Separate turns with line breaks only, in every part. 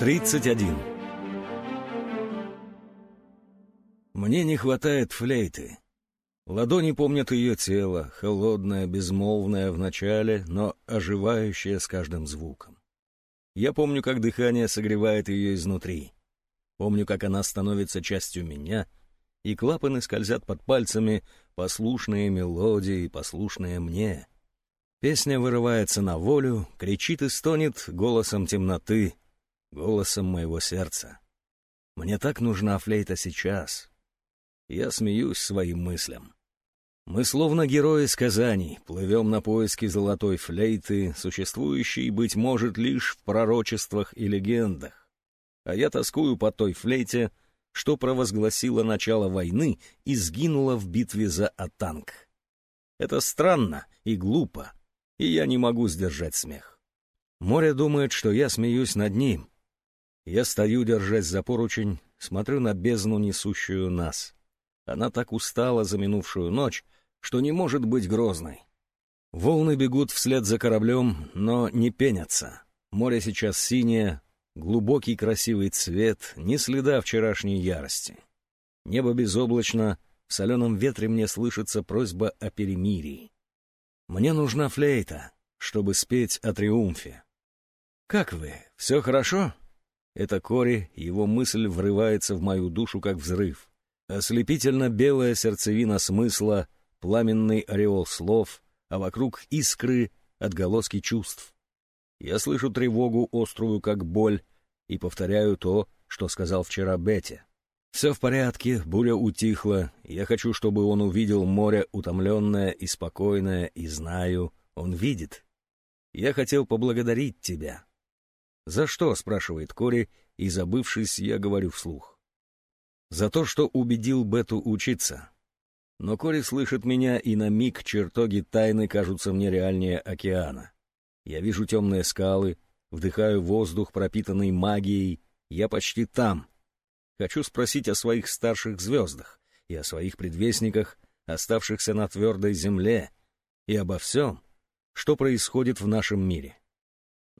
31. Мне не хватает флейты. Ладони помнят ее тело, холодное, безмолвное в начале, но оживающее с каждым звуком. Я помню, как дыхание согревает ее изнутри. Помню, как она становится частью меня, и клапаны скользят под пальцами, послушные мелодии, послушные мне. Песня вырывается на волю, кричит и стонет голосом темноты, голосом моего сердца. Мне так нужна флейта сейчас. Я смеюсь своим мыслям. Мы словно герои сказаний, плывем на поиски золотой флейты, существующей, быть может, лишь в пророчествах и легендах. А я тоскую по той флейте, что провозгласила начало войны и сгинула в битве за Атанг. Это странно и глупо, и я не могу сдержать смех. Море думает, что я смеюсь над ним, я стою, держась за поручень, смотрю на бездну, несущую нас. Она так устала за минувшую ночь, что не может быть грозной. Волны бегут вслед за кораблем, но не пенятся. Море сейчас синее, глубокий красивый цвет, ни следа вчерашней ярости. Небо безоблачно, в соленом ветре мне слышится просьба о перемирии. Мне нужна флейта, чтобы спеть о триумфе. «Как вы? Все хорошо?» Это Кори, его мысль врывается в мою душу, как взрыв. Ослепительно белая сердцевина смысла, пламенный ореол слов, а вокруг искры, отголоски чувств. Я слышу тревогу, острую, как боль, и повторяю то, что сказал вчера Бетти. Все в порядке, буря утихла, я хочу, чтобы он увидел море утомленное и спокойное, и знаю, он видит. Я хотел поблагодарить тебя, «За что?» — спрашивает Кори, и, забывшись, я говорю вслух. «За то, что убедил Бету учиться». Но Кори слышит меня, и на миг чертоги тайны кажутся мне реальнее океана. Я вижу темные скалы, вдыхаю воздух, пропитанный магией, я почти там. Хочу спросить о своих старших звездах и о своих предвестниках, оставшихся на твердой земле, и обо всем, что происходит в нашем мире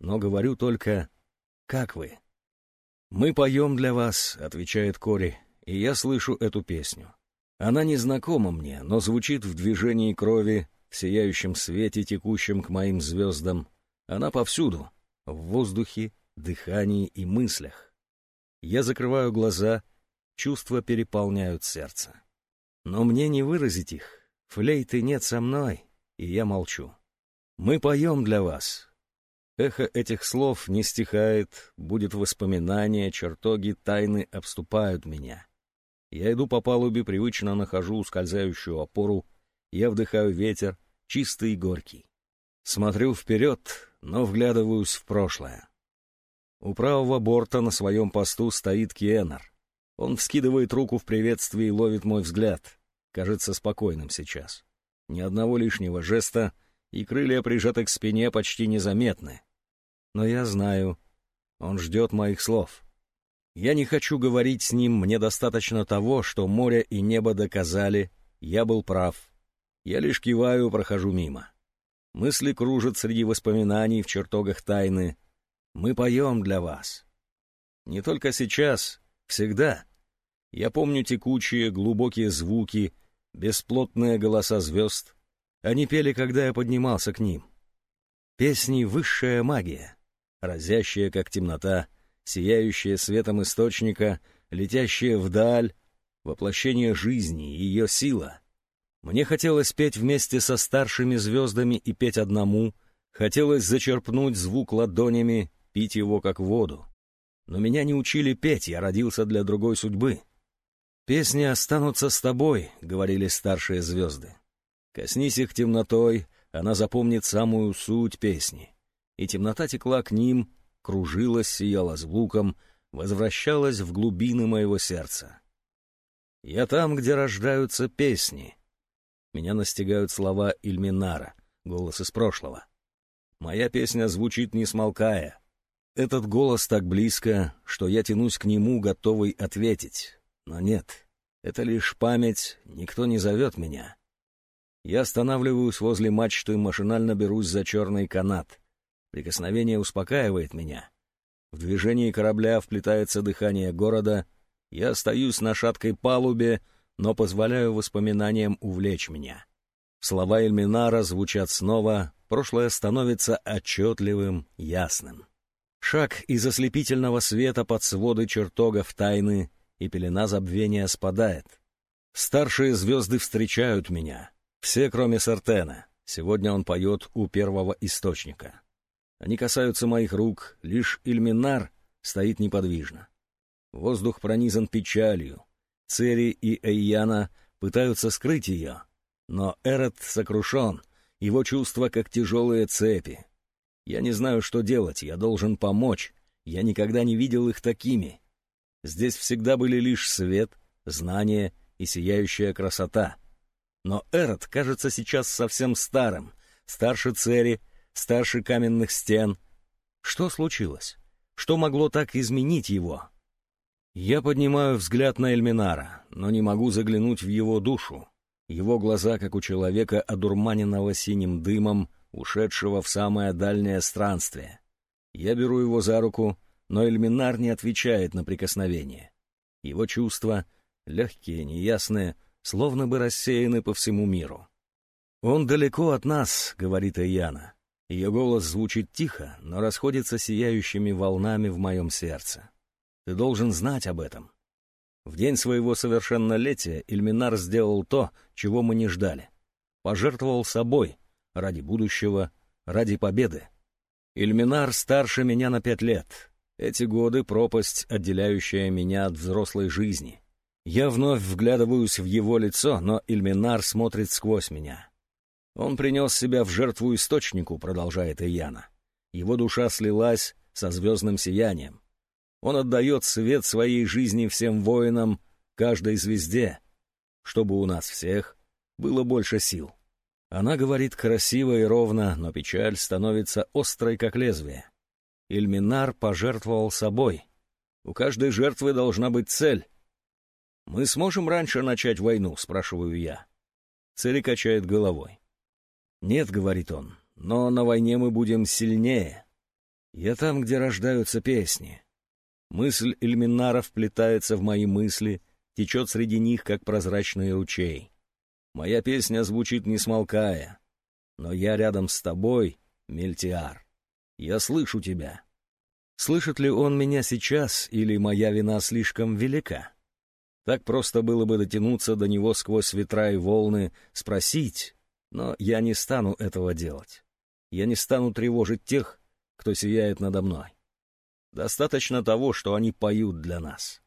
но говорю только «Как вы?» «Мы поем для вас», — отвечает Кори, и я слышу эту песню. Она не знакома мне, но звучит в движении крови, в сияющем свете, текущем к моим звездам. Она повсюду, в воздухе, дыхании и мыслях. Я закрываю глаза, чувства переполняют сердце. Но мне не выразить их, флейты нет со мной, и я молчу. Мы поем для вас, Эхо этих слов не стихает, будет воспоминание, чертоги тайны обступают меня. Я иду по палубе, привычно нахожу ускользающую опору, я вдыхаю ветер, чистый и горький. Смотрю вперед, но вглядываюсь в прошлое. У правого борта на своем посту стоит Киенар. Он вскидывает руку в приветствии и ловит мой взгляд. Кажется спокойным сейчас. Ни одного лишнего жеста, и крылья, прижаты к спине, почти незаметны но я знаю, он ждет моих слов. Я не хочу говорить с ним, мне достаточно того, что море и небо доказали, я был прав. Я лишь киваю, прохожу мимо. Мысли кружат среди воспоминаний в чертогах тайны. Мы поем для вас. Не только сейчас, всегда. Я помню текучие, глубокие звуки, бесплотные голоса звезд. Они пели, когда я поднимался к ним. Песни — высшая магия разящая, как темнота, сияющая светом источника, летящая вдаль, воплощение жизни, ее сила. Мне хотелось петь вместе со старшими звездами и петь одному, хотелось зачерпнуть звук ладонями, пить его как воду. Но меня не учили петь, я родился для другой судьбы. «Песни останутся с тобой», — говорили старшие звезды. «Коснись их темнотой, она запомнит самую суть песни и темнота текла к ним, кружилась, сияла звуком, возвращалась в глубины моего сердца. «Я там, где рождаются песни». Меня настигают слова Ильминара, голос из прошлого. Моя песня звучит не смолкая. Этот голос так близко, что я тянусь к нему, готовый ответить. Но нет, это лишь память, никто не зовет меня. Я останавливаюсь возле мачты, машинально берусь за черный канат. Прикосновение успокаивает меня. В движении корабля вплетается дыхание города. Я остаюсь на шаткой палубе, но позволяю воспоминаниям увлечь меня. Слова Эльминара звучат снова, прошлое становится отчетливым, ясным. Шаг из ослепительного света под своды чертогов тайны, и пелена забвения спадает. Старшие звезды встречают меня, все, кроме Сартена. Сегодня он поет у первого источника. Они касаются моих рук, лишь Ильминар стоит неподвижно. Воздух пронизан печалью. Цери и Эйяна пытаются скрыть ее. Но Эрот сокрушен, его чувства как тяжелые цепи. Я не знаю, что делать, я должен помочь. Я никогда не видел их такими. Здесь всегда были лишь свет, знание и сияющая красота. Но Эрот кажется сейчас совсем старым, старше Цери, старше каменных стен. Что случилось? Что могло так изменить его? Я поднимаю взгляд на Эльминара, но не могу заглянуть в его душу. Его глаза, как у человека, одурманенного синим дымом, ушедшего в самое дальнее странствие. Я беру его за руку, но Эльминар не отвечает на прикосновение. Его чувства, легкие, неясные, словно бы рассеяны по всему миру. «Он далеко от нас», — говорит Аяна. Ее голос звучит тихо, но расходится сияющими волнами в моем сердце. «Ты должен знать об этом». В день своего совершеннолетия Ильминар сделал то, чего мы не ждали. Пожертвовал собой, ради будущего, ради победы. Ильминар старше меня на пять лет. Эти годы — пропасть, отделяющая меня от взрослой жизни. Я вновь вглядываюсь в его лицо, но Ильминар смотрит сквозь меня. Он принес себя в жертву источнику, продолжает Ияна. Его душа слилась со звездным сиянием. Он отдает свет своей жизни всем воинам, каждой звезде, чтобы у нас всех было больше сил. Она говорит красиво и ровно, но печаль становится острой, как лезвие. Ильминар пожертвовал собой. У каждой жертвы должна быть цель. «Мы сможем раньше начать войну?» — спрашиваю я. Цели качает головой. «Нет», — говорит он, — «но на войне мы будем сильнее. Я там, где рождаются песни. Мысль Ильминара вплетается в мои мысли, течет среди них, как прозрачный ручей. Моя песня звучит не смолкая, но я рядом с тобой, Мельтиар. Я слышу тебя. Слышит ли он меня сейчас, или моя вина слишком велика? Так просто было бы дотянуться до него сквозь ветра и волны, спросить, но я не стану этого делать. Я не стану тревожить тех, кто сияет надо мной. Достаточно того, что они поют для нас.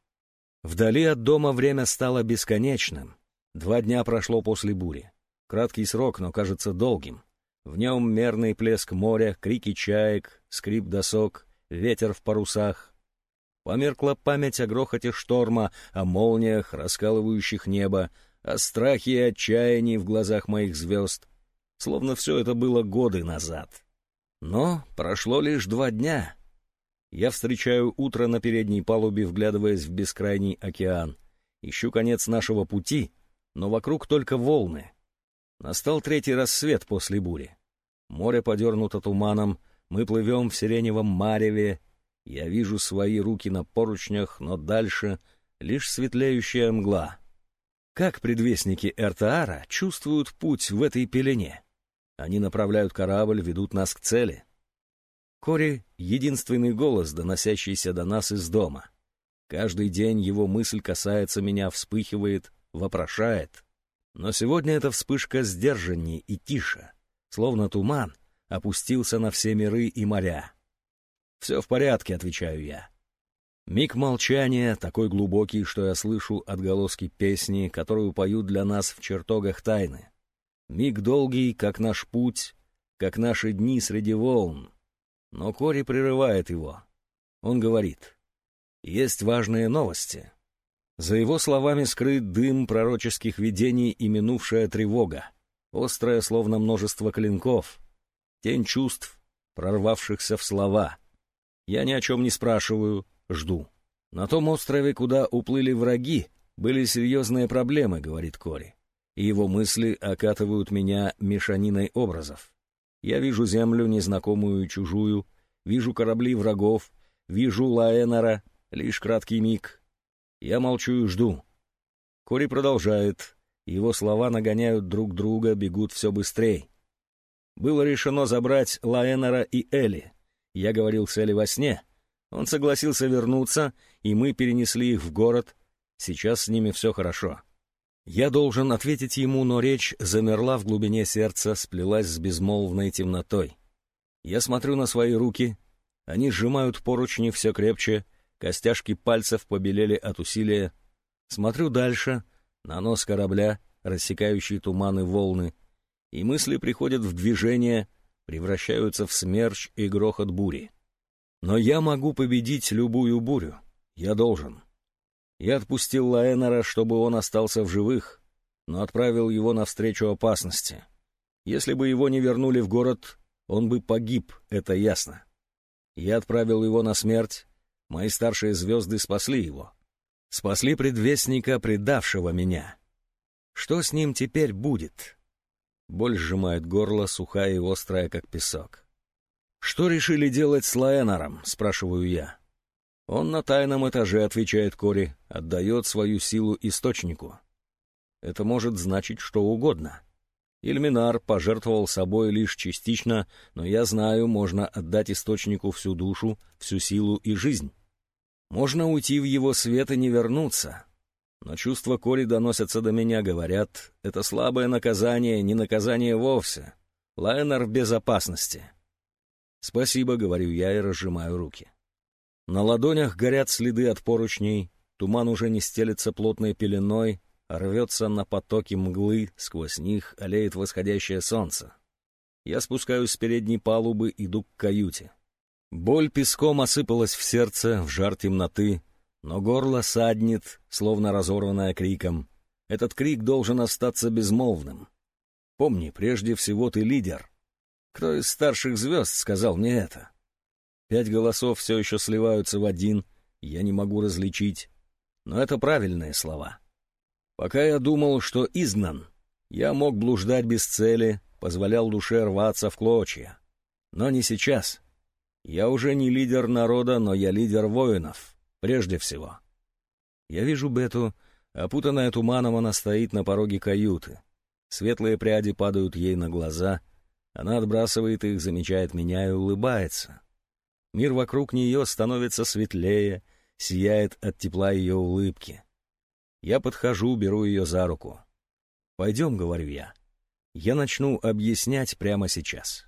Вдали от дома время стало бесконечным. Два дня прошло после бури. Краткий срок, но кажется долгим. В нем мерный плеск моря, крики чаек, скрип досок, ветер в парусах, Померкла память о грохоте шторма, о молниях, раскалывающих небо, о страхе и отчаянии в глазах моих звезд. Словно все это было годы назад. Но прошло лишь два дня. Я встречаю утро на передней палубе, вглядываясь в бескрайний океан. Ищу конец нашего пути, но вокруг только волны. Настал третий рассвет после бури. Море подернуто туманом, мы плывем в сиреневом мареве, я вижу свои руки на поручнях, но дальше лишь светлеющая мгла. Как предвестники Эртаара чувствуют путь в этой пелене? Они направляют корабль, ведут нас к цели. Кори — единственный голос, доносящийся до нас из дома. Каждый день его мысль касается меня, вспыхивает, вопрошает. Но сегодня эта вспышка сдержаннее и тише, словно туман опустился на все миры и моря. «Все в порядке», — отвечаю я. Миг молчания, такой глубокий, что я слышу отголоски песни, которую поют для нас в чертогах тайны. Миг долгий, как наш путь, как наши дни среди волн. Но Кори прерывает его. Он говорит, «Есть важные новости». За его словами скрыт дым пророческих видений и минувшая тревога, острая, словно множество клинков, тень чувств, прорвавшихся в слова — я ни о чем не спрашиваю, жду. На том острове, куда уплыли враги, были серьезные проблемы, говорит Кори. И его мысли окатывают меня мешаниной образов. Я вижу землю, незнакомую и чужую, вижу корабли врагов, вижу Лаэнора, лишь краткий миг. Я молчу и жду. Кори продолжает. Его слова нагоняют друг друга, бегут все быстрее. Было решено забрать Лаэнора и Элли. Я говорил с Элли во сне. Он согласился вернуться, и мы перенесли их в город. Сейчас с ними все хорошо. Я должен ответить ему, но речь замерла в глубине сердца, сплелась с безмолвной темнотой. Я смотрю на свои руки. Они сжимают поручни все крепче, костяшки пальцев побелели от усилия. Смотрю дальше, на нос корабля, рассекающий туманы волны, и мысли приходят в движение, превращаются в смерч и грохот бури. Но я могу победить любую бурю. Я должен. Я отпустил Лаэнера, чтобы он остался в живых, но отправил его навстречу опасности. Если бы его не вернули в город, он бы погиб, это ясно. Я отправил его на смерть, мои старшие звезды спасли его. Спасли предвестника, предавшего меня. Что с ним теперь будет? Боль сжимает горло, сухая и острая, как песок. «Что решили делать с Лаэнором?» — спрашиваю я. Он на тайном этаже, отвечает Кори, отдает свою силу источнику. Это может значить что угодно. Ильминар пожертвовал собой лишь частично, но я знаю, можно отдать источнику всю душу, всю силу и жизнь. Можно уйти в его свет и не вернуться. Но чувства Кори доносятся до меня, говорят, это слабое наказание, не наказание вовсе. Лайнер в безопасности. «Спасибо», — говорю я и разжимаю руки. На ладонях горят следы от поручней, туман уже не стелется плотной пеленой, а рвется на потоки мглы, сквозь них олеет восходящее солнце. Я спускаюсь с передней палубы, иду к каюте. Боль песком осыпалась в сердце, в жар темноты, но горло саднет, словно разорванное криком. Этот крик должен остаться безмолвным. Помни, прежде всего ты лидер. Кто из старших звезд сказал мне это? Пять голосов все еще сливаются в один, я не могу различить. Но это правильные слова. Пока я думал, что изгнан, я мог блуждать без цели, позволял душе рваться в клочья. Но не сейчас. Я уже не лидер народа, но я лидер воинов, прежде всего. Я вижу Бету, опутанная туманом, она стоит на пороге каюты. Светлые пряди падают ей на глаза, она отбрасывает их, замечает меня и улыбается. Мир вокруг нее становится светлее, сияет от тепла ее улыбки. Я подхожу, беру ее за руку. «Пойдем», — говорю я. «Я начну объяснять прямо сейчас».